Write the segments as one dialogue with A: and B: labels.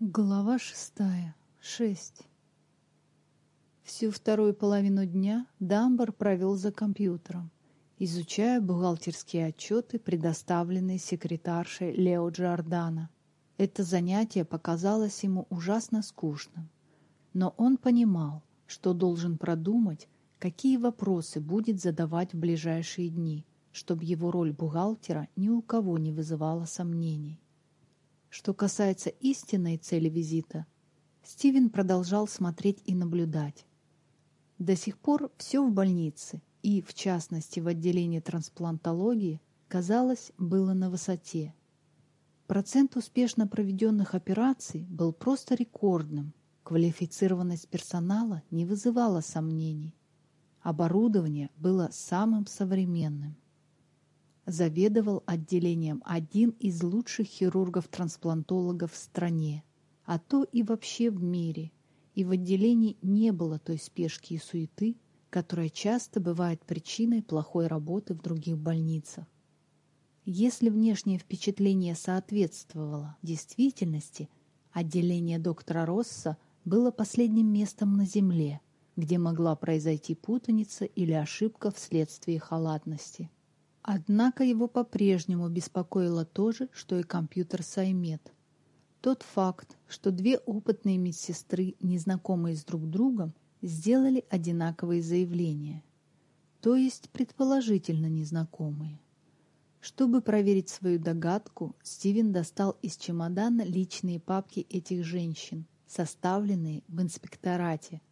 A: Глава шестая. Шесть. Всю вторую половину дня Дамбар провел за компьютером, изучая бухгалтерские отчеты, предоставленные секретаршей Лео Джордана. Это занятие показалось ему ужасно скучным, но он понимал, что должен продумать, какие вопросы будет задавать в ближайшие дни, чтобы его роль бухгалтера ни у кого не вызывала сомнений. Что касается истинной цели визита, Стивен продолжал смотреть и наблюдать. До сих пор все в больнице и, в частности, в отделении трансплантологии, казалось, было на высоте. Процент успешно проведенных операций был просто рекордным. Квалифицированность персонала не вызывала сомнений. Оборудование было самым современным заведовал отделением один из лучших хирургов-трансплантологов в стране, а то и вообще в мире, и в отделении не было той спешки и суеты, которая часто бывает причиной плохой работы в других больницах. Если внешнее впечатление соответствовало действительности, отделение доктора Росса было последним местом на Земле, где могла произойти путаница или ошибка вследствие халатности. Однако его по-прежнему беспокоило то же, что и компьютер Саймет. Тот факт, что две опытные медсестры, незнакомые с друг другом, сделали одинаковые заявления, то есть предположительно незнакомые. Чтобы проверить свою догадку, Стивен достал из чемодана личные папки этих женщин, составленные в инспекторате,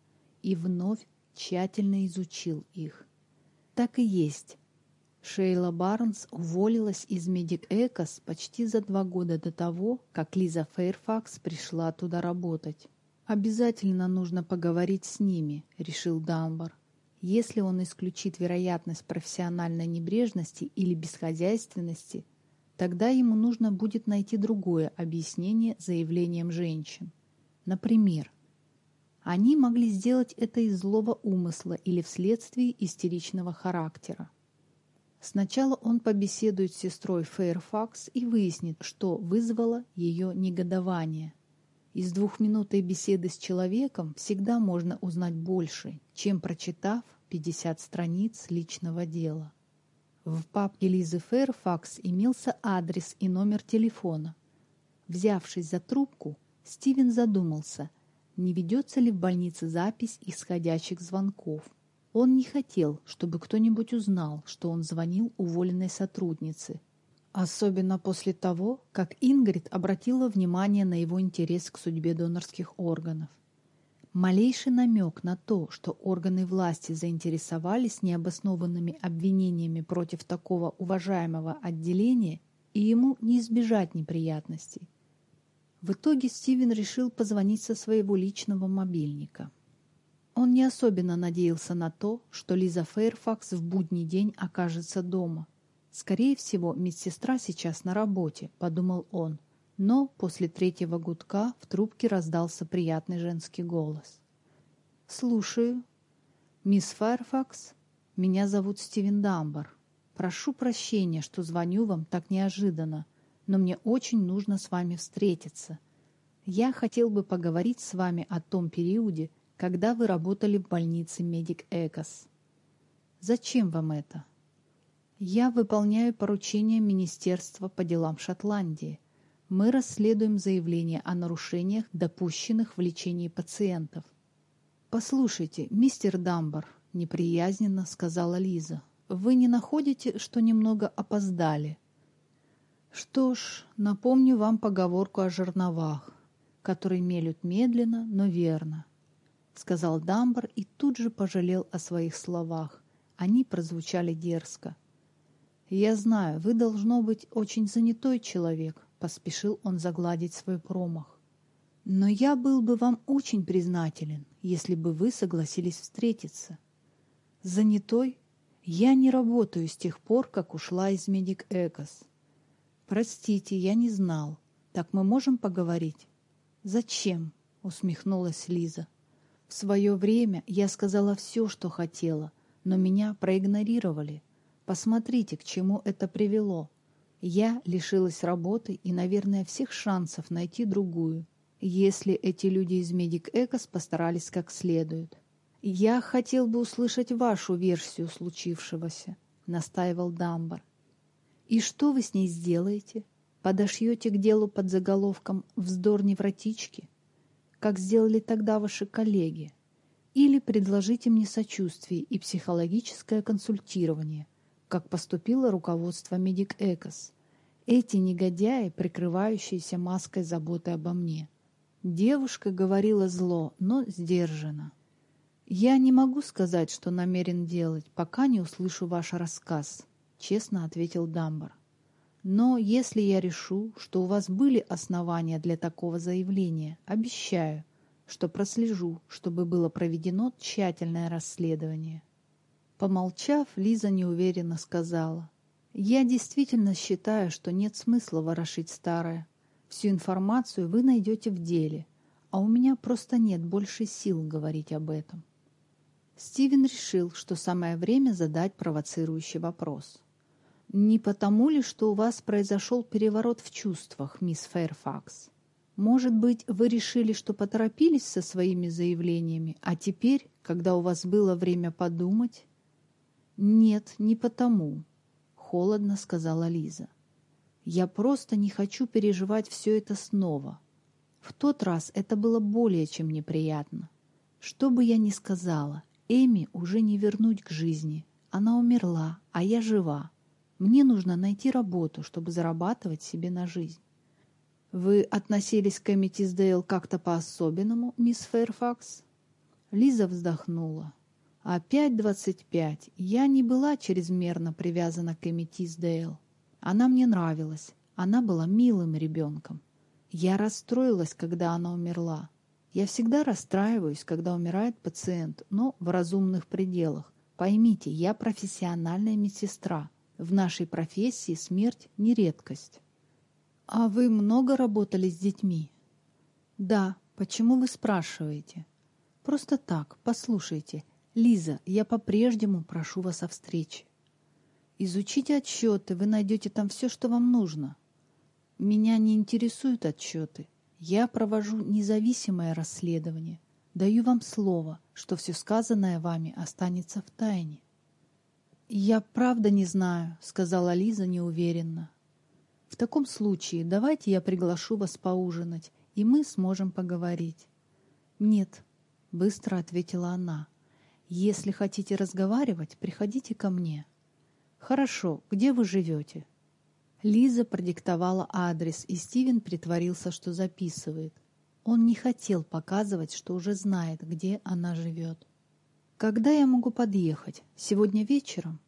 A: и вновь тщательно изучил их. Так и есть, Шейла Барнс уволилась из Медик Экос почти за два года до того, как Лиза Фейрфакс пришла туда работать. «Обязательно нужно поговорить с ними», — решил Дамбар. «Если он исключит вероятность профессиональной небрежности или бесхозяйственности, тогда ему нужно будет найти другое объяснение заявлениям женщин. Например, они могли сделать это из злого умысла или вследствие истеричного характера. Сначала он побеседует с сестрой Фэйрфакс и выяснит, что вызвало ее негодование. Из двухминутной беседы с человеком всегда можно узнать больше, чем прочитав 50 страниц личного дела. В папке Лизы Фэрфакс имелся адрес и номер телефона. Взявшись за трубку, Стивен задумался, не ведется ли в больнице запись исходящих звонков. Он не хотел, чтобы кто-нибудь узнал, что он звонил уволенной сотруднице. Особенно после того, как Ингрид обратила внимание на его интерес к судьбе донорских органов. Малейший намек на то, что органы власти заинтересовались необоснованными обвинениями против такого уважаемого отделения, и ему не избежать неприятностей. В итоге Стивен решил позвонить со своего личного мобильника. Он не особенно надеялся на то, что Лиза Фейрфакс в будний день окажется дома. «Скорее всего, медсестра сейчас на работе», — подумал он. Но после третьего гудка в трубке раздался приятный женский голос. «Слушаю. Мисс Файрфакс, меня зовут Стивен Дамбар. Прошу прощения, что звоню вам так неожиданно, но мне очень нужно с вами встретиться. Я хотел бы поговорить с вами о том периоде, когда вы работали в больнице Медик Экос. Зачем вам это? Я выполняю поручение Министерства по делам Шотландии. Мы расследуем заявления о нарушениях, допущенных в лечении пациентов. «Послушайте, мистер Дамбар», — неприязненно сказала Лиза, «вы не находите, что немного опоздали?» «Что ж, напомню вам поговорку о жерновах, которые мелют медленно, но верно. — сказал Дамбар и тут же пожалел о своих словах. Они прозвучали дерзко. «Я знаю, вы, должно быть, очень занятой человек», — поспешил он загладить свой промах. «Но я был бы вам очень признателен, если бы вы согласились встретиться». «Занятой? Я не работаю с тех пор, как ушла из Медик Экос». «Простите, я не знал. Так мы можем поговорить?» «Зачем?» — усмехнулась Лиза. В свое время я сказала все, что хотела, но меня проигнорировали. Посмотрите, к чему это привело. Я лишилась работы и, наверное, всех шансов найти другую. если эти люди из Медик Экос постарались как следует. «Я хотел бы услышать вашу версию случившегося», — настаивал Дамбар. «И что вы с ней сделаете? Подошьете к делу под заголовком «Вздор невротички», как сделали тогда ваши коллеги? Или предложите мне сочувствие и психологическое консультирование, как поступило руководство Медик Экос? Эти негодяи, прикрывающиеся маской заботы обо мне. Девушка говорила зло, но сдержанно. «Я не могу сказать, что намерен делать, пока не услышу ваш рассказ», — честно ответил Дамбар. «Но если я решу, что у вас были основания для такого заявления, обещаю, что прослежу, чтобы было проведено тщательное расследование». Помолчав, Лиза неуверенно сказала. «Я действительно считаю, что нет смысла ворошить старое. Всю информацию вы найдете в деле, а у меня просто нет больше сил говорить об этом». Стивен решил, что самое время задать провоцирующий вопрос. «Не потому ли, что у вас произошел переворот в чувствах, мисс Фэрфакс? Может быть, вы решили, что поторопились со своими заявлениями, а теперь, когда у вас было время подумать...» «Нет, не потому», — холодно сказала Лиза. «Я просто не хочу переживать все это снова. В тот раз это было более чем неприятно. Что бы я ни сказала, Эми уже не вернуть к жизни. Она умерла, а я жива. Мне нужно найти работу, чтобы зарабатывать себе на жизнь. Вы относились к Эми Тиздейл как-то по-особенному, мисс Фэрфакс? Лиза вздохнула. Опять двадцать пять. Я не была чрезмерно привязана к Эми Тиздейл. Она мне нравилась. Она была милым ребенком. Я расстроилась, когда она умерла. Я всегда расстраиваюсь, когда умирает пациент, но в разумных пределах. Поймите, я профессиональная медсестра. В нашей профессии смерть не редкость. А вы много работали с детьми? Да. Почему вы спрашиваете? Просто так, послушайте. Лиза, я по-прежнему прошу вас о встрече. Изучите отчеты, вы найдете там все, что вам нужно. Меня не интересуют отчеты. Я провожу независимое расследование. Даю вам слово, что все сказанное вами останется в тайне. «Я правда не знаю», — сказала Лиза неуверенно. «В таком случае давайте я приглашу вас поужинать, и мы сможем поговорить». «Нет», — быстро ответила она. «Если хотите разговаривать, приходите ко мне». «Хорошо, где вы живете?» Лиза продиктовала адрес, и Стивен притворился, что записывает. Он не хотел показывать, что уже знает, где она живет. «Когда я могу подъехать? Сегодня вечером?»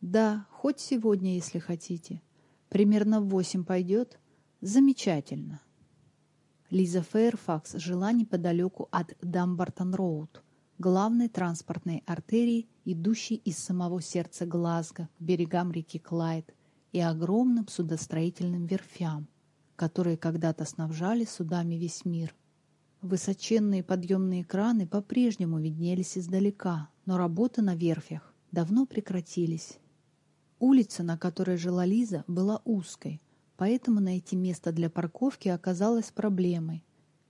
A: «Да, хоть сегодня, если хотите. Примерно в восемь пойдет?» «Замечательно». Лиза Фэйрфакс жила неподалеку от Дамбартон-Роуд, главной транспортной артерии, идущей из самого сердца Глазго к берегам реки Клайд, и огромным судостроительным верфям, которые когда-то снабжали судами весь мир. Высоченные подъемные краны по-прежнему виднелись издалека, но работы на верфях давно прекратились. Улица, на которой жила Лиза, была узкой, поэтому найти место для парковки оказалось проблемой.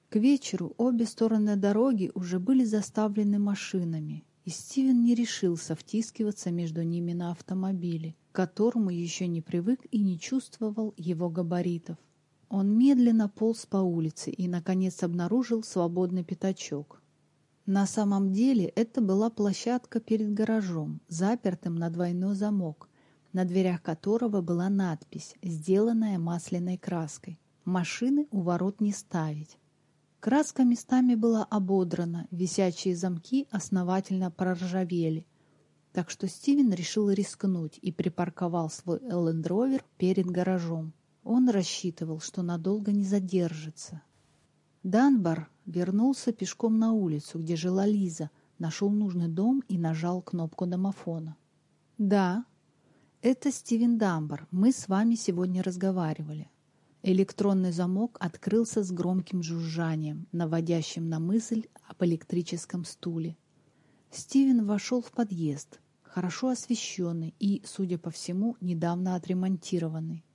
A: К вечеру обе стороны дороги уже были заставлены машинами, и Стивен не решился втискиваться между ними на автомобиле, к которому еще не привык и не чувствовал его габаритов. Он медленно полз по улице и, наконец, обнаружил свободный пятачок. На самом деле это была площадка перед гаражом, запертым на двойной замок, на дверях которого была надпись, сделанная масляной краской. «Машины у ворот не ставить». Краска местами была ободрана, висячие замки основательно проржавели. Так что Стивен решил рискнуть и припарковал свой Эллендровер перед гаражом. Он рассчитывал, что надолго не задержится. Данбар вернулся пешком на улицу, где жила Лиза, нашел нужный дом и нажал кнопку домофона. «Да, это Стивен Дамбар. Мы с вами сегодня разговаривали. Электронный замок открылся с громким жужжанием, наводящим на мысль об электрическом стуле. Стивен вошел в подъезд, хорошо освещенный и, судя по всему, недавно отремонтированный.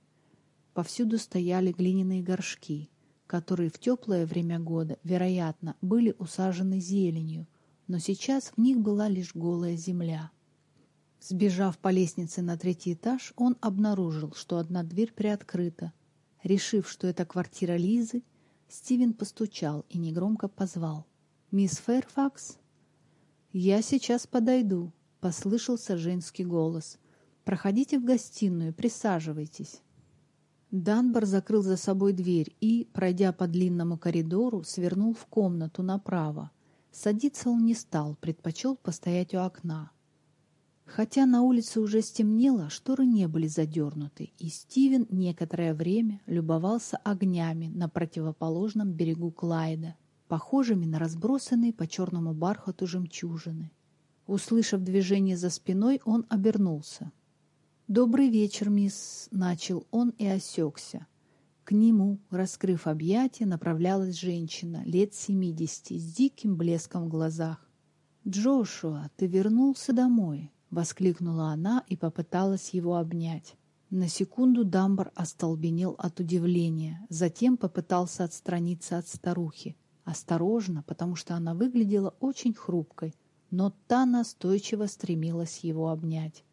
A: Повсюду стояли глиняные горшки, которые в теплое время года, вероятно, были усажены зеленью, но сейчас в них была лишь голая земля. Сбежав по лестнице на третий этаж, он обнаружил, что одна дверь приоткрыта. Решив, что это квартира Лизы, Стивен постучал и негромко позвал. «Мисс Фэрфакс?» «Я сейчас подойду», — послышался женский голос. «Проходите в гостиную, присаживайтесь». Данбар закрыл за собой дверь и, пройдя по длинному коридору, свернул в комнату направо. Садиться он не стал, предпочел постоять у окна. Хотя на улице уже стемнело, шторы не были задернуты, и Стивен некоторое время любовался огнями на противоположном берегу Клайда, похожими на разбросанные по черному бархату жемчужины. Услышав движение за спиной, он обернулся. «Добрый вечер, мисс», — начал он и осекся. К нему, раскрыв объятия, направлялась женщина лет семидесяти с диким блеском в глазах. «Джошуа, ты вернулся домой», — воскликнула она и попыталась его обнять. На секунду Дамбар остолбенел от удивления, затем попытался отстраниться от старухи. Осторожно, потому что она выглядела очень хрупкой, но та настойчиво стремилась его обнять.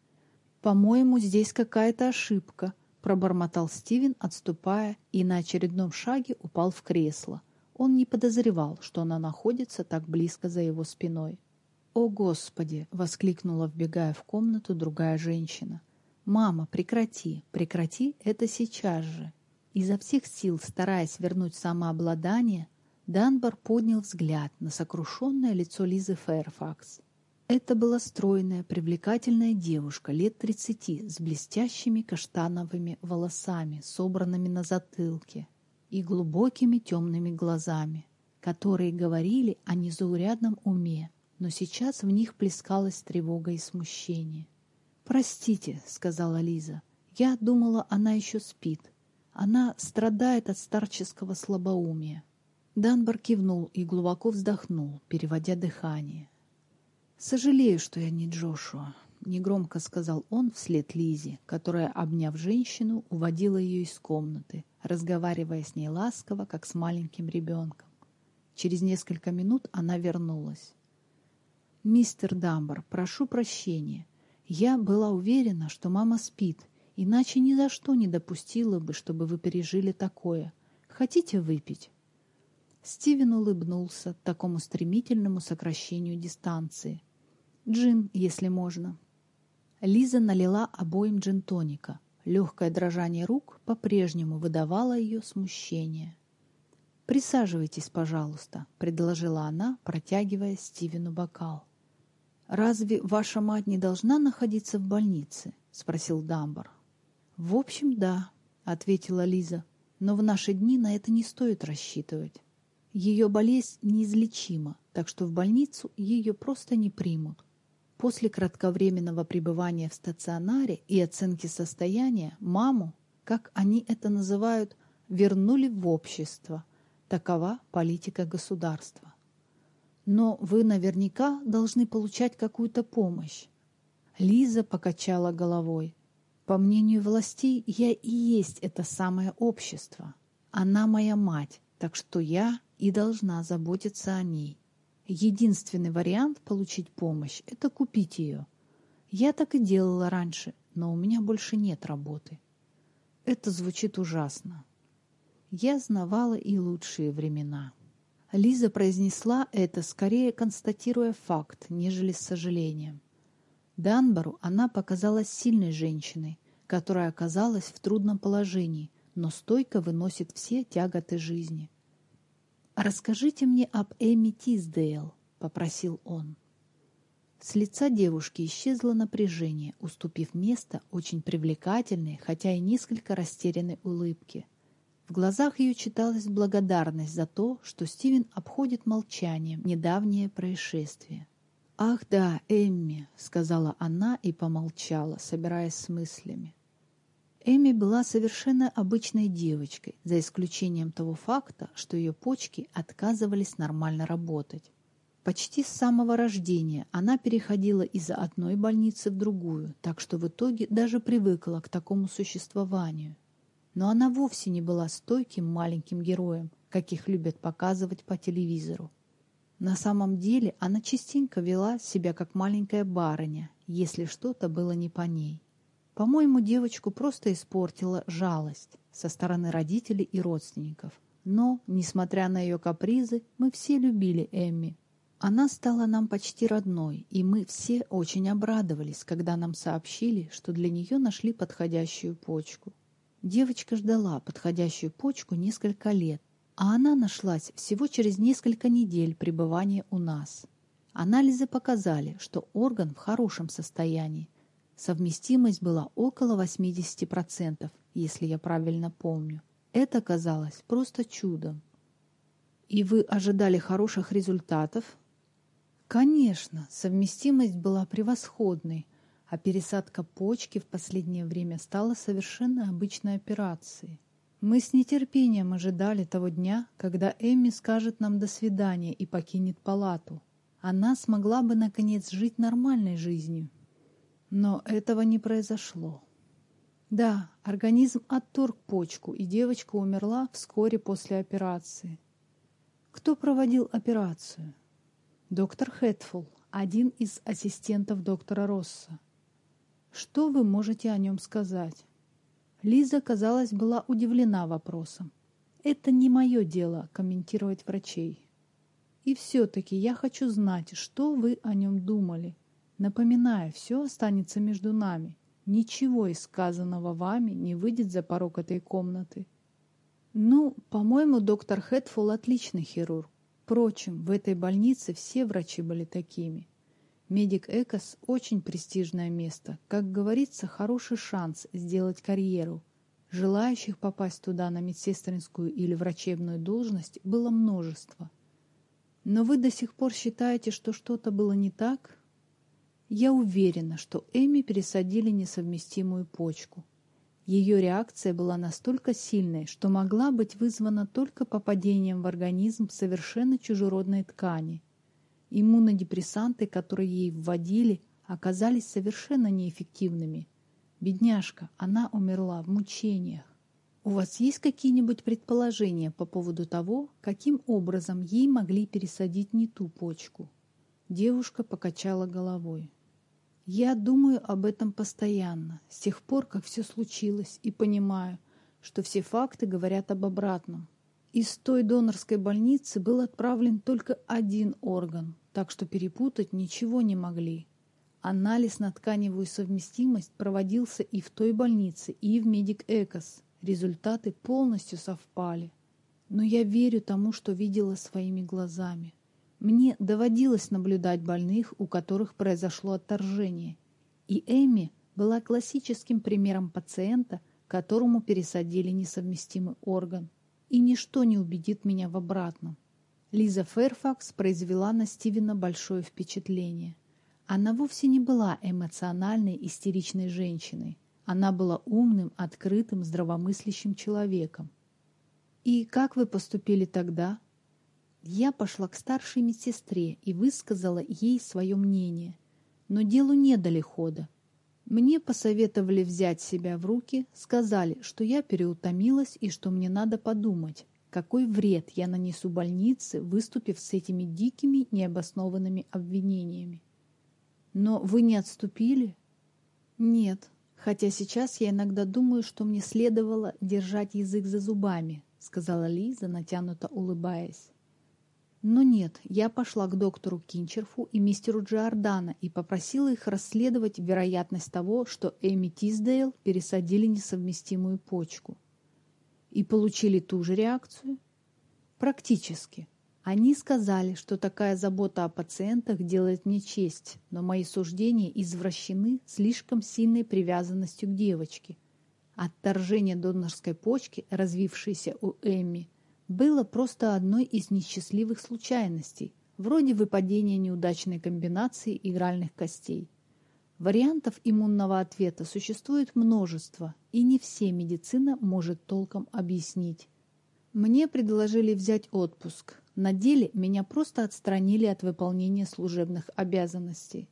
A: «По-моему, здесь какая-то ошибка», — пробормотал Стивен, отступая, и на очередном шаге упал в кресло. Он не подозревал, что она находится так близко за его спиной. «О, Господи!» — воскликнула, вбегая в комнату другая женщина. «Мама, прекрати! Прекрати это сейчас же!» Изо всех сил, стараясь вернуть самообладание, Данбар поднял взгляд на сокрушенное лицо Лизы Фэрфакс. Это была стройная, привлекательная девушка лет тридцати с блестящими каштановыми волосами, собранными на затылке, и глубокими темными глазами, которые говорили о незаурядном уме, но сейчас в них плескалась тревога и смущение. «Простите», — сказала Лиза, — «я думала, она еще спит. Она страдает от старческого слабоумия». Данбар кивнул и глубоко вздохнул, переводя дыхание. «Сожалею, что я не Джошуа», — негромко сказал он вслед Лизе, которая, обняв женщину, уводила ее из комнаты, разговаривая с ней ласково, как с маленьким ребенком. Через несколько минут она вернулась. «Мистер Дамбар, прошу прощения. Я была уверена, что мама спит, иначе ни за что не допустила бы, чтобы вы пережили такое. Хотите выпить?» Стивен улыбнулся такому стремительному сокращению дистанции. Джин, если можно. Лиза налила обоим джин-тоника. Легкое дрожание рук по-прежнему выдавало ее смущение. «Присаживайтесь, пожалуйста», — предложила она, протягивая Стивену бокал. «Разве ваша мать не должна находиться в больнице?» — спросил Дамбар. «В общем, да», — ответила Лиза, «но в наши дни на это не стоит рассчитывать. Ее болезнь неизлечима, так что в больницу ее просто не примут. После кратковременного пребывания в стационаре и оценки состояния маму, как они это называют, вернули в общество. Такова политика государства. Но вы наверняка должны получать какую-то помощь. Лиза покачала головой. По мнению властей, я и есть это самое общество. Она моя мать, так что я и должна заботиться о ней. Единственный вариант получить помощь – это купить ее. Я так и делала раньше, но у меня больше нет работы. Это звучит ужасно. Я знавала и лучшие времена. Лиза произнесла это, скорее констатируя факт, нежели с сожалением. Данбару она показалась сильной женщиной, которая оказалась в трудном положении, но стойко выносит все тяготы жизни – «Расскажите мне об Эми Тиздейл», — попросил он. С лица девушки исчезло напряжение, уступив место очень привлекательной, хотя и несколько растерянной улыбке. В глазах ее читалась благодарность за то, что Стивен обходит молчанием недавнее происшествие. «Ах да, Эмми», — сказала она и помолчала, собираясь с мыслями. Эми была совершенно обычной девочкой, за исключением того факта, что ее почки отказывались нормально работать. Почти с самого рождения она переходила из одной больницы в другую, так что в итоге даже привыкла к такому существованию. но она вовсе не была стойким маленьким героем, каких любят показывать по телевизору. На самом деле она частенько вела себя как маленькая барыня, если что-то было не по ней. По-моему, девочку просто испортила жалость со стороны родителей и родственников. Но, несмотря на ее капризы, мы все любили Эмми. Она стала нам почти родной, и мы все очень обрадовались, когда нам сообщили, что для нее нашли подходящую почку. Девочка ждала подходящую почку несколько лет, а она нашлась всего через несколько недель пребывания у нас. Анализы показали, что орган в хорошем состоянии. Совместимость была около 80%, если я правильно помню. Это казалось просто чудом. И вы ожидали хороших результатов? Конечно, совместимость была превосходной, а пересадка почки в последнее время стала совершенно обычной операцией. Мы с нетерпением ожидали того дня, когда Эмми скажет нам «до свидания» и покинет палату. Она смогла бы, наконец, жить нормальной жизнью. Но этого не произошло. Да, организм отторг почку, и девочка умерла вскоре после операции. Кто проводил операцию? Доктор Хэтфул, один из ассистентов доктора Росса. Что вы можете о нем сказать? Лиза, казалось, была удивлена вопросом. Это не мое дело комментировать врачей. И все-таки я хочу знать, что вы о нем думали. Напоминаю, все останется между нами. Ничего из сказанного вами не выйдет за порог этой комнаты. Ну, по-моему, доктор Хэтфул отличный хирург. Впрочем, в этой больнице все врачи были такими. Медик Экос – очень престижное место. Как говорится, хороший шанс сделать карьеру. Желающих попасть туда на медсестринскую или врачебную должность было множество. Но вы до сих пор считаете, что что-то было не так? Я уверена, что Эми пересадили несовместимую почку. Ее реакция была настолько сильной, что могла быть вызвана только попадением в организм совершенно чужеродной ткани – Иммунодепрессанты, которые ей вводили, оказались совершенно неэффективными. Бедняжка, она умерла в мучениях. У вас есть какие-нибудь предположения по поводу того, каким образом ей могли пересадить не ту почку? Девушка покачала головой. Я думаю об этом постоянно, с тех пор, как все случилось, и понимаю, что все факты говорят об обратном. Из той донорской больницы был отправлен только один орган, так что перепутать ничего не могли. Анализ на тканевую совместимость проводился и в той больнице, и в Медик Экос. Результаты полностью совпали. Но я верю тому, что видела своими глазами. Мне доводилось наблюдать больных, у которых произошло отторжение. И Эми была классическим примером пациента, которому пересадили несовместимый орган. И ничто не убедит меня в обратном. Лиза Фэрфакс произвела на Стивена большое впечатление. Она вовсе не была эмоциональной, истеричной женщиной. Она была умным, открытым, здравомыслящим человеком. «И как вы поступили тогда?» Я пошла к старшей медсестре и высказала ей свое мнение. Но делу не дали хода. Мне посоветовали взять себя в руки, сказали, что я переутомилась и что мне надо подумать, какой вред я нанесу больнице, выступив с этими дикими, необоснованными обвинениями? Но вы не отступили? Нет, хотя сейчас я иногда думаю, что мне следовало держать язык за зубами, сказала Лиза, натянуто улыбаясь. Но нет, я пошла к доктору Кинчерфу и мистеру Джордана и попросила их расследовать вероятность того, что Эми Тиздейл пересадили несовместимую почку и получили ту же реакцию? Практически. Они сказали, что такая забота о пациентах делает мне честь, но мои суждения извращены слишком сильной привязанностью к девочке. Отторжение донорской почки, развившейся у Эмми, было просто одной из несчастливых случайностей, вроде выпадения неудачной комбинации игральных костей. Вариантов иммунного ответа существует множество, и не все медицина может толком объяснить. Мне предложили взять отпуск. На деле меня просто отстранили от выполнения служебных обязанностей.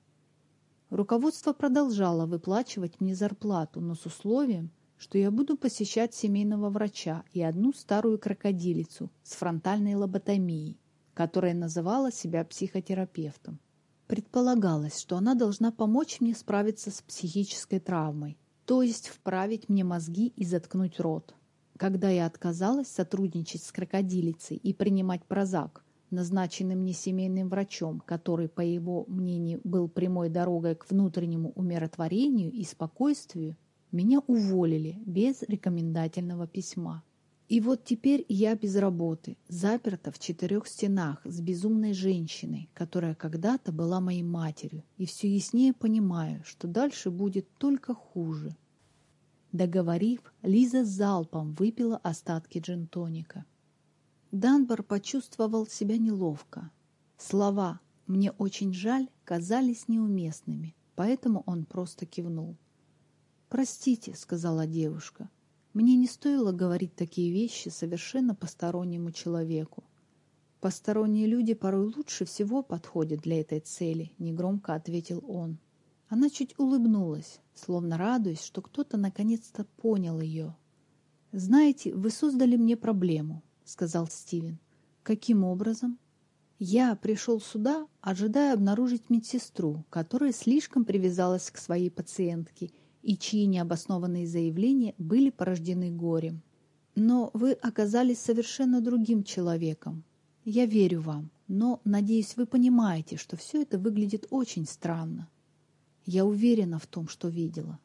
A: Руководство продолжало выплачивать мне зарплату, но с условием, что я буду посещать семейного врача и одну старую крокодилицу с фронтальной лоботомией, которая называла себя психотерапевтом. Предполагалось, что она должна помочь мне справиться с психической травмой, то есть вправить мне мозги и заткнуть рот. Когда я отказалась сотрудничать с крокодилицей и принимать прозак, назначенный мне семейным врачом, который, по его мнению, был прямой дорогой к внутреннему умиротворению и спокойствию, меня уволили без рекомендательного письма. И вот теперь я без работы, заперта в четырех стенах с безумной женщиной, которая когда-то была моей матерью, и все яснее понимаю, что дальше будет только хуже. Договорив, Лиза залпом выпила остатки джинтоника. Данбар почувствовал себя неловко. Слова «мне очень жаль» казались неуместными, поэтому он просто кивнул. «Простите», — сказала девушка, — «мне не стоило говорить такие вещи совершенно постороннему человеку. Посторонние люди порой лучше всего подходят для этой цели», — негромко ответил он. Она чуть улыбнулась, словно радуясь, что кто-то наконец-то понял ее. «Знаете, вы создали мне проблему сказал Стивен. «Каким образом?» «Я пришел сюда, ожидая обнаружить медсестру, которая слишком привязалась к своей пациентке и чьи необоснованные заявления были порождены горем. Но вы оказались совершенно другим человеком. Я верю вам, но, надеюсь, вы понимаете, что все это выглядит очень странно. Я уверена в том, что видела».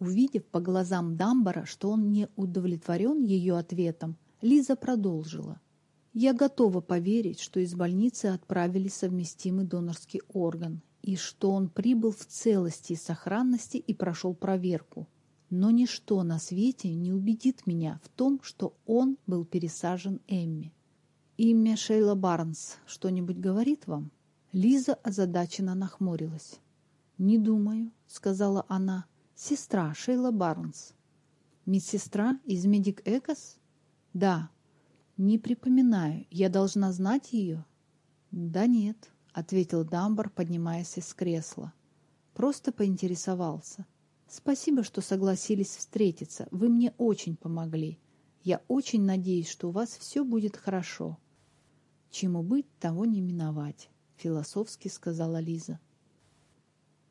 A: Увидев по глазам Дамбара, что он не удовлетворен ее ответом, Лиза продолжила. «Я готова поверить, что из больницы отправили совместимый донорский орган и что он прибыл в целости и сохранности и прошел проверку. Но ничто на свете не убедит меня в том, что он был пересажен Эмми. Имя Шейла Барнс что-нибудь говорит вам?» Лиза озадаченно нахмурилась. «Не думаю», — сказала она. «Сестра Шейла Барнс». «Медсестра из Медик Экос?» «Да». «Не припоминаю. Я должна знать ее?» «Да нет», — ответил Дамбар, поднимаясь из кресла. «Просто поинтересовался. Спасибо, что согласились встретиться. Вы мне очень помогли. Я очень надеюсь, что у вас все будет хорошо». «Чему быть, того не миновать», — философски сказала Лиза.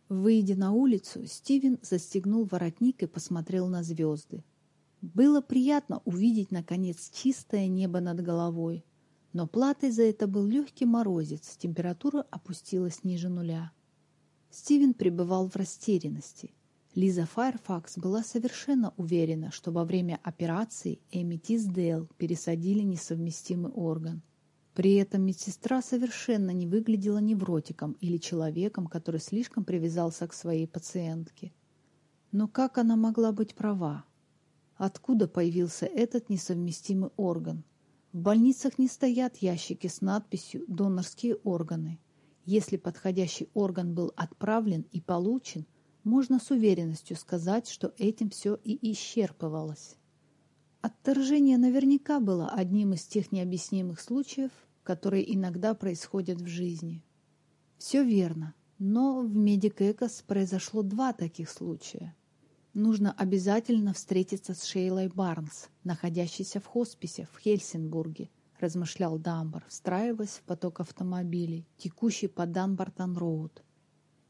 A: Выйдя на улицу, Стивен застегнул воротник и посмотрел на звезды. Было приятно увидеть, наконец, чистое небо над головой, но платой за это был легкий морозец, температура опустилась ниже нуля. Стивен пребывал в растерянности. Лиза Файрфакс была совершенно уверена, что во время операции Эми Тиздейл пересадили несовместимый орган. При этом медсестра совершенно не выглядела невротиком или человеком, который слишком привязался к своей пациентке. Но как она могла быть права? Откуда появился этот несовместимый орган? В больницах не стоят ящики с надписью «донорские органы». Если подходящий орган был отправлен и получен, можно с уверенностью сказать, что этим все и исчерпывалось. Отторжение наверняка было одним из тех необъяснимых случаев, которые иногда происходят в жизни. Все верно, но в Медикэкос произошло два таких случая – Нужно обязательно встретиться с Шейлой Барнс, находящейся в хосписе в Хельсинбурге, размышлял Дамбар, встраиваясь в поток автомобилей, текущий по Данбартон-Роуд.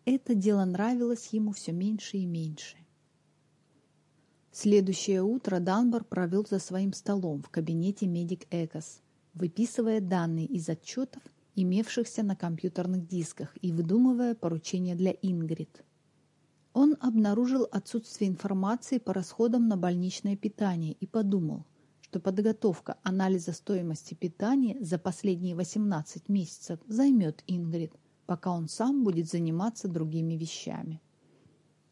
A: Это дело нравилось ему все меньше и меньше. Следующее утро Данбар провел за своим столом в кабинете Медик Экос, выписывая данные из отчетов, имевшихся на компьютерных дисках, и выдумывая поручения для Ингрид. Он обнаружил отсутствие информации по расходам на больничное питание и подумал, что подготовка анализа стоимости питания за последние 18 месяцев займет Ингрид, пока он сам будет заниматься другими вещами.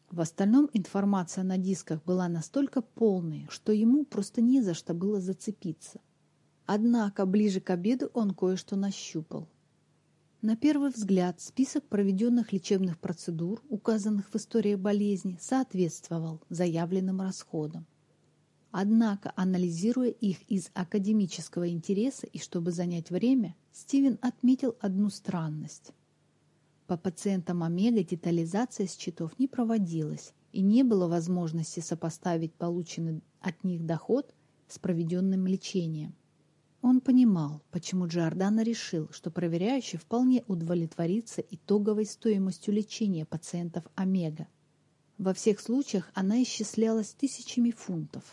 A: В остальном информация на дисках была настолько полной, что ему просто не за что было зацепиться. Однако ближе к обеду он кое-что нащупал. На первый взгляд список проведенных лечебных процедур, указанных в истории болезни, соответствовал заявленным расходам. Однако, анализируя их из академического интереса и чтобы занять время, Стивен отметил одну странность. По пациентам Омега детализация счетов не проводилась, и не было возможности сопоставить полученный от них доход с проведенным лечением. Он понимал, почему Джордана решил, что проверяющий вполне удовлетворится итоговой стоимостью лечения пациентов Омега. Во всех случаях она исчислялась тысячами фунтов.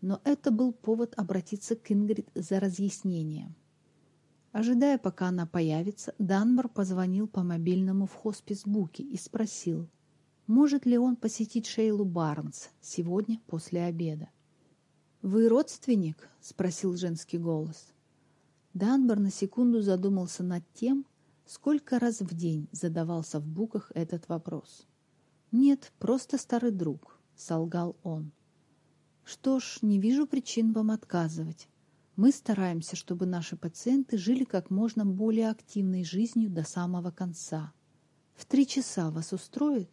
A: Но это был повод обратиться к Ингрид за разъяснением. Ожидая, пока она появится, Данбар позвонил по мобильному в хоспис Буки и спросил, может ли он посетить Шейлу Барнс сегодня после обеда. «Вы родственник?» — спросил женский голос. Данбар на секунду задумался над тем, сколько раз в день задавался в Буках этот вопрос. «Нет, просто старый друг», — солгал он. «Что ж, не вижу причин вам отказывать. Мы стараемся, чтобы наши пациенты жили как можно более активной жизнью до самого конца. В три часа вас устроит?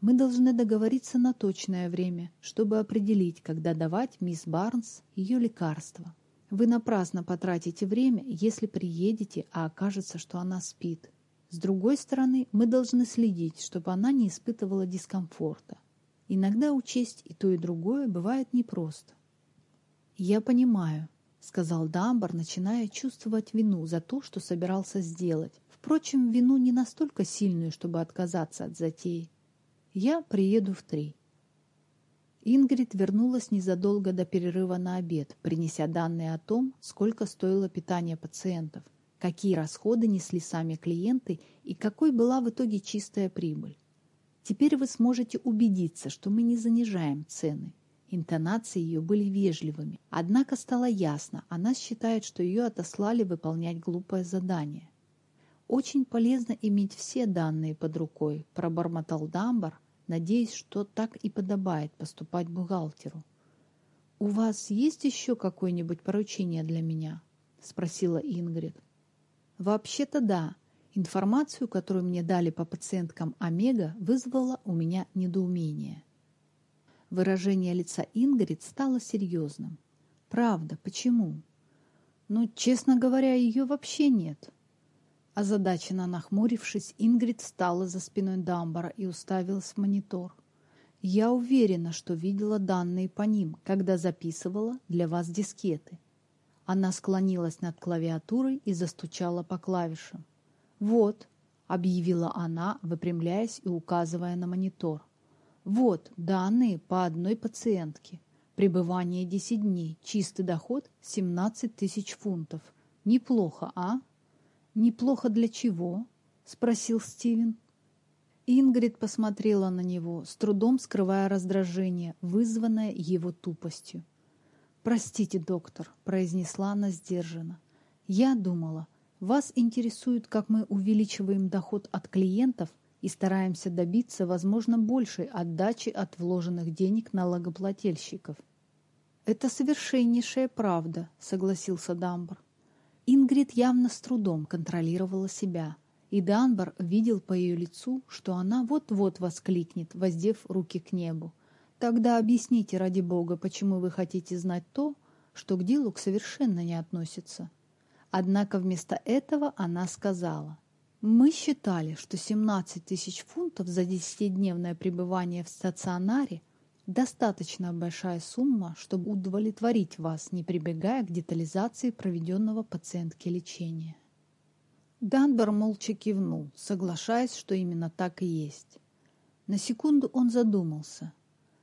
A: Мы должны договориться на точное время, чтобы определить, когда давать мисс Барнс ее лекарства. Вы напрасно потратите время, если приедете, а окажется, что она спит. С другой стороны, мы должны следить, чтобы она не испытывала дискомфорта. Иногда учесть и то, и другое бывает непросто. Я понимаю, — сказал Дамбар, начиная чувствовать вину за то, что собирался сделать. Впрочем, вину не настолько сильную, чтобы отказаться от затеи. «Я приеду в три». Ингрид вернулась незадолго до перерыва на обед, принеся данные о том, сколько стоило питание пациентов, какие расходы несли сами клиенты и какой была в итоге чистая прибыль. Теперь вы сможете убедиться, что мы не занижаем цены. Интонации ее были вежливыми. Однако стало ясно, она считает, что ее отослали выполнять глупое задание. «Очень полезно иметь все данные под рукой», – пробормотал Дамбар, надеясь, что так и подобает поступать бухгалтеру. «У вас есть еще какое-нибудь поручение для меня?» – спросила Ингрид. «Вообще-то да. Информацию, которую мне дали по пациенткам Омега, вызвала у меня недоумение». Выражение лица Ингрид стало серьезным. «Правда, почему?» «Ну, честно говоря, ее вообще нет». Озадаченно нахмурившись, Ингрид встала за спиной Дамбара и уставилась в монитор. «Я уверена, что видела данные по ним, когда записывала для вас дискеты». Она склонилась над клавиатурой и застучала по клавишам. «Вот», — объявила она, выпрямляясь и указывая на монитор. Вот данные по одной пациентке. Пребывание 10 дней, чистый доход 17 тысяч фунтов. Неплохо, а? Неплохо для чего? Спросил Стивен. Ингрид посмотрела на него, с трудом скрывая раздражение, вызванное его тупостью. «Простите, доктор», — произнесла она сдержанно. «Я думала, вас интересует, как мы увеличиваем доход от клиентов, и стараемся добиться, возможно, большей отдачи от вложенных денег налогоплательщиков. «Это совершеннейшая правда», — согласился Дамбар. Ингрид явно с трудом контролировала себя, и Дамбар видел по ее лицу, что она вот-вот воскликнет, воздев руки к небу. «Тогда объясните, ради бога, почему вы хотите знать то, что к делу совершенно не относится». Однако вместо этого она сказала — мы считали, что 17 тысяч фунтов за 10-дневное пребывание в стационаре достаточно большая сумма, чтобы удовлетворить вас, не прибегая к детализации проведенного пациентки лечения. Данбер молча кивнул, соглашаясь, что именно так и есть. На секунду он задумался,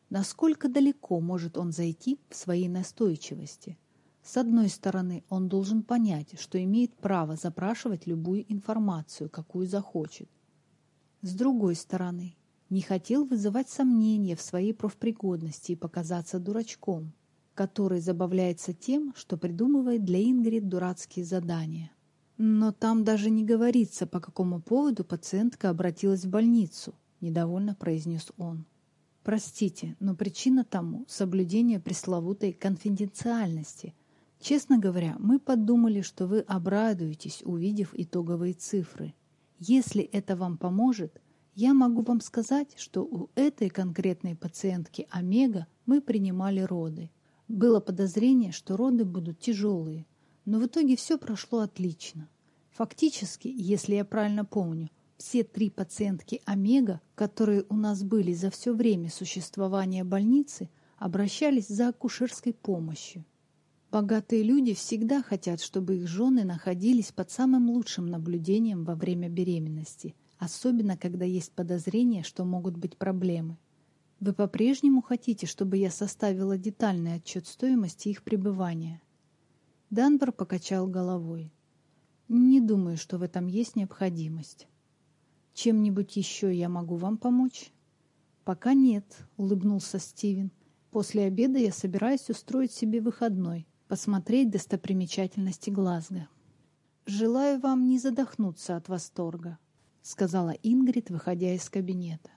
A: насколько далеко может он зайти в своей настойчивости – с одной стороны, он должен понять, что имеет право запрашивать любую информацию, какую захочет. С другой стороны, не хотел вызывать сомнения в своей профпригодности и показаться дурачком, который забавляется тем, что придумывает для Ингрид дурацкие задания. Но там даже не говорится, по какому поводу пациентка обратилась в больницу, недовольно произнес он. Простите, но причина тому – соблюдение пресловутой конфиденциальности – Честно говоря, мы подумали, что вы обрадуетесь, увидев итоговые цифры. Если это вам поможет, я могу вам сказать, что у этой конкретной пациентки Омега мы принимали роды. Было подозрение, что роды будут тяжелые, но в итоге все прошло отлично. Фактически, если я правильно помню, Все три пациентки Омега, которые у нас были за все время существования больницы, обращались за акушерской помощью. Богатые люди всегда хотят, чтобы их жены находились под самым лучшим наблюдением во время беременности, особенно когда есть подозрение, что могут быть проблемы. Вы по-прежнему хотите, чтобы я составила детальный отчет стоимости их пребывания? Данбор покачал головой. Не думаю, что в этом есть необходимость. Чем-нибудь еще я могу вам помочь? Пока нет, улыбнулся Стивен. После обеда я собираюсь устроить себе выходной посмотреть достопримечательности Глазго. «Желаю вам не задохнуться от восторга», — сказала Ингрид, выходя из кабинета.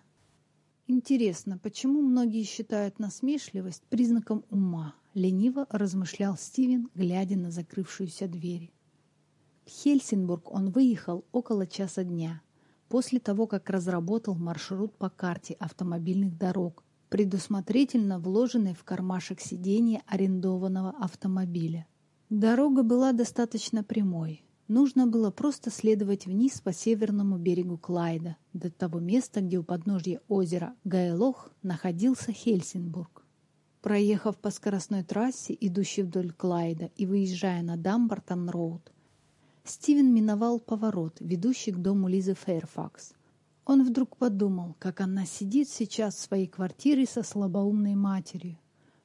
A: «Интересно, почему многие считают насмешливость признаком ума?» — лениво размышлял Стивен, глядя на закрывшуюся дверь. В Хельсинбург он выехал около часа дня, после того, как разработал маршрут по карте автомобильных дорог, предусмотрительно вложенной в кармашек сиденья арендованного автомобиля. Дорога была достаточно прямой. Нужно было просто следовать вниз по северному берегу Клайда, до того места, где у подножья озера Гайлох находился Хельсинбург. Проехав по скоростной трассе, идущей вдоль Клайда, и выезжая на Дамбартон-роуд, Стивен миновал поворот, ведущий к дому Лизы Фэрфакс, он вдруг подумал, как она сидит сейчас в своей квартире со слабоумной матерью.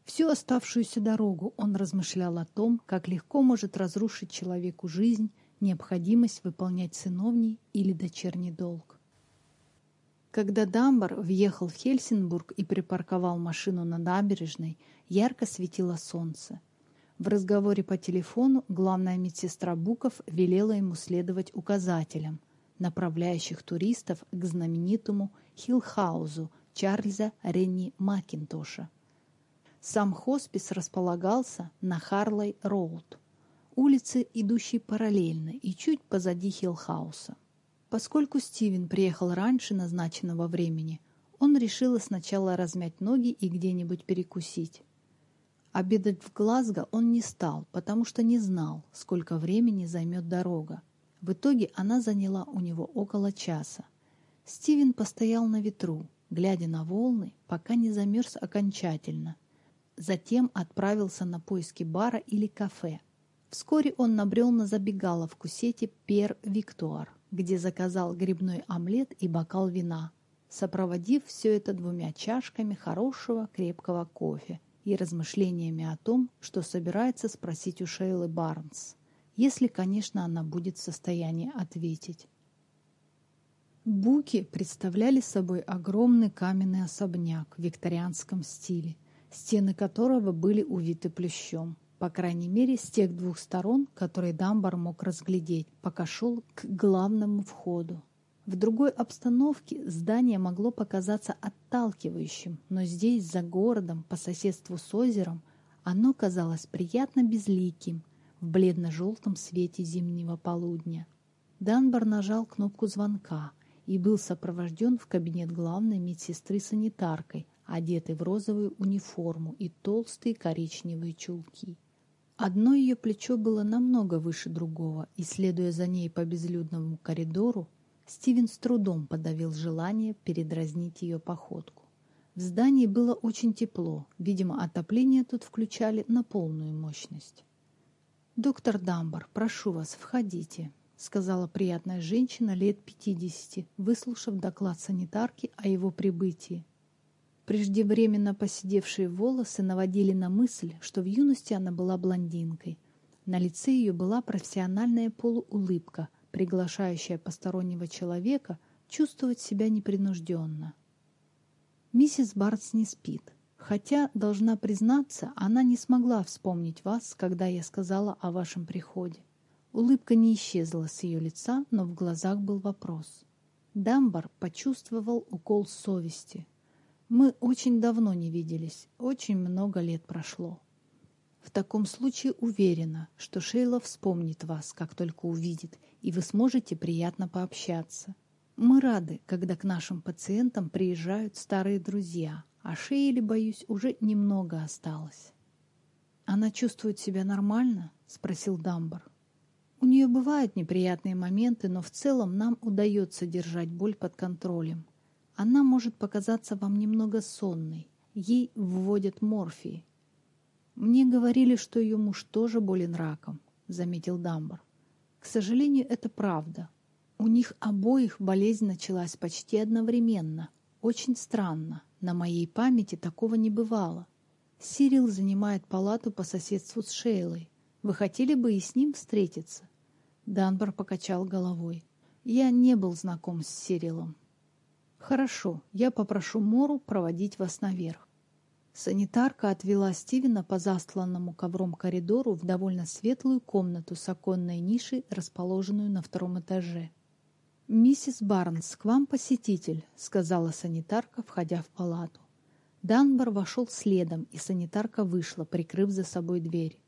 A: Всю оставшуюся дорогу он размышлял о том, как легко может разрушить человеку жизнь необходимость выполнять сыновний или дочерний долг. Когда Дамбар въехал в Хельсинбург и припарковал машину на набережной, ярко светило солнце. В разговоре по телефону главная медсестра Буков велела ему следовать указателям – направляющих туристов к знаменитому Хиллхаузу Чарльза Ренни Макинтоша. Сам хоспис располагался на Харлей-Роуд, улице, идущей параллельно и чуть позади Хиллхауса. Поскольку Стивен приехал раньше назначенного времени, он решил сначала размять ноги и где-нибудь перекусить. Обедать в Глазго он не стал, потому что не знал, сколько времени займет дорога. В итоге она заняла у него около часа. Стивен постоял на ветру, глядя на волны, пока не замерз окончательно. Затем отправился на поиски бара или кафе. Вскоре он набрел на забегаловку сети «Пер Виктуар», где заказал грибной омлет и бокал вина, сопроводив все это двумя чашками хорошего крепкого кофе и размышлениями о том, что собирается спросить у Шейлы Барнс если, конечно, она будет в состоянии ответить. Буки представляли собой огромный каменный особняк в викторианском стиле, стены которого были увиты плющом, по крайней мере, с тех двух сторон, которые Дамбар мог разглядеть, пока шел к главному входу. В другой обстановке здание могло показаться отталкивающим, но здесь, за городом, по соседству с озером, оно казалось приятно безликим – в бледно-желтом свете зимнего полудня. Данбар нажал кнопку звонка и был сопровожден в кабинет главной медсестры-санитаркой, одетой в розовую униформу и толстые коричневые чулки. Одно ее плечо было намного выше другого, и, следуя за ней по безлюдному коридору, Стивен с трудом подавил желание передразнить ее походку. В здании было очень тепло, видимо, отопление тут включали на полную мощность. «Доктор Дамбар, прошу вас, входите», — сказала приятная женщина лет пятидесяти, выслушав доклад санитарки о его прибытии. Преждевременно поседевшие волосы наводили на мысль, что в юности она была блондинкой. На лице ее была профессиональная полуулыбка, приглашающая постороннего человека чувствовать себя непринужденно. Миссис Барнс не спит. Хотя, должна признаться, она не смогла вспомнить вас, когда я сказала о вашем приходе. Улыбка не исчезла с ее лица, но в глазах был вопрос. Дамбар почувствовал укол совести. Мы очень давно не виделись, очень много лет прошло. В таком случае уверена, что Шейла вспомнит вас, как только увидит, и вы сможете приятно пообщаться. Мы рады, когда к нашим пациентам приезжают старые друзья, а Шейли, боюсь, уже немного осталось. «Она чувствует себя нормально?» — спросил Дамбар. У нее бывают неприятные моменты, но в целом нам удается держать боль под контролем. Она может показаться вам немного сонной. Ей вводят морфии. Мне говорили, что ее муж тоже болен раком, заметил Дамбар. К сожалению, это правда. У них обоих болезнь началась почти одновременно. Очень странно. На моей памяти такого не бывало. Сирил занимает палату по соседству с Шейлой. Вы хотели бы и с ним встретиться?» Данбар покачал головой. «Я не был знаком с Сирилом». «Хорошо, я попрошу Мору проводить вас наверх». Санитарка отвела Стивена по застланному ковром коридору в довольно светлую комнату с оконной нишей, расположенную на втором этаже. «Миссис Барнс, к вам посетитель», — сказала санитарка, входя в палату. Данбар вошел следом, и санитарка вышла, прикрыв за собой дверь.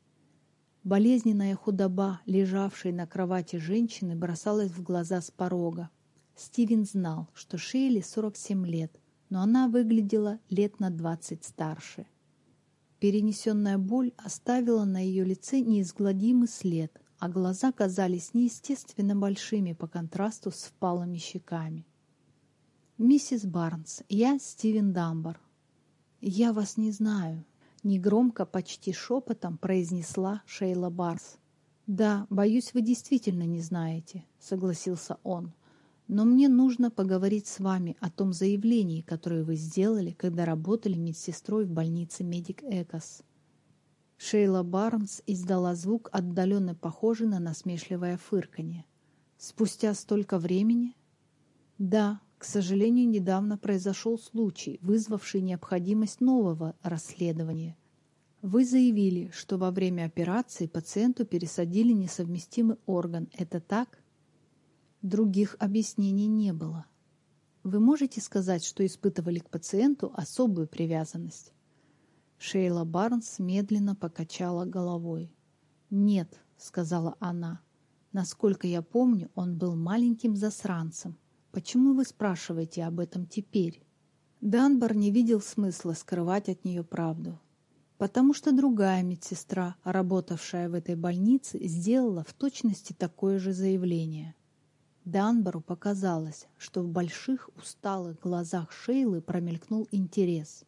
A: Болезненная худоба, лежавшей на кровати женщины, бросалась в глаза с порога. Стивен знал, что Шейли 47 лет, но она выглядела лет на 20 старше. Перенесенная боль оставила на ее лице неизгладимый след, а глаза казались неестественно большими по контрасту с впалыми щеками. «Миссис Барнс, я Стивен Дамбар». «Я вас не знаю», — негромко, почти шепотом произнесла Шейла Барс. «Да, боюсь, вы действительно не знаете», — согласился он. «Но мне нужно поговорить с вами о том заявлении, которое вы сделали, когда работали медсестрой в больнице Медик Экос». Шейла Барнс издала звук, отдаленно похожий на насмешливое фырканье. «Спустя столько времени?» «Да, к сожалению, недавно произошел случай, вызвавший необходимость нового расследования. Вы заявили, что во время операции пациенту пересадили несовместимый орган. Это так?» Других объяснений не было. Вы можете сказать, что испытывали к пациенту особую привязанность? Шейла Барнс медленно покачала головой. «Нет», — сказала она. «Насколько я помню, он был маленьким засранцем. Почему вы спрашиваете об этом теперь?» Данбар не видел смысла скрывать от нее правду. Потому что другая медсестра, работавшая в этой больнице, сделала в точности такое же заявление. Данбару показалось, что в больших усталых глазах Шейлы промелькнул интерес.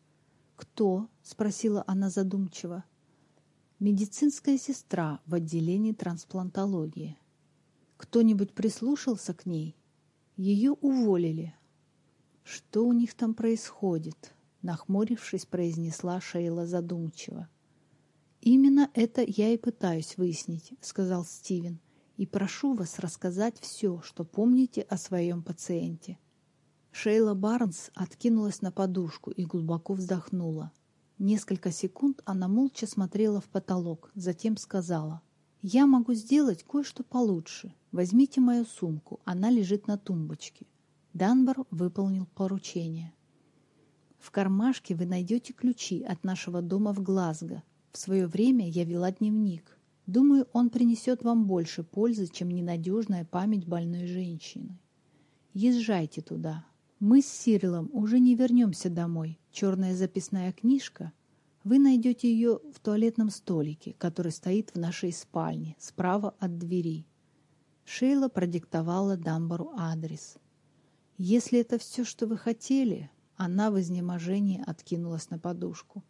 A: «Кто?» — спросила она задумчиво. «Медицинская сестра в отделении трансплантологии. Кто-нибудь прислушался к ней? Ее уволили». «Что у них там происходит?» — нахмурившись, произнесла Шейла задумчиво. «Именно это я и пытаюсь выяснить», — сказал Стивен. «И прошу вас рассказать все, что помните о своем пациенте». Шейла Барнс откинулась на подушку и глубоко вздохнула. Несколько секунд она молча смотрела в потолок, затем сказала, «Я могу сделать кое-что получше. Возьмите мою сумку, она лежит на тумбочке». Данбар выполнил поручение. «В кармашке вы найдете ключи от нашего дома в Глазго. В свое время я вела дневник. Думаю, он принесет вам больше пользы, чем ненадежная память больной женщины. Езжайте туда, мы с Сирилом уже не вернемся домой. Черная записная книжка. Вы найдете ее в туалетном столике, который стоит в нашей спальне, справа от двери. Шейла продиктовала Дамбару адрес. «Если это все, что вы хотели...» Она в изнеможении откинулась на подушку.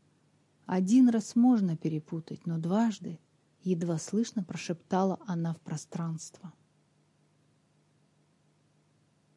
A: «Один раз можно перепутать, но дважды...» Едва слышно прошептала она в пространство.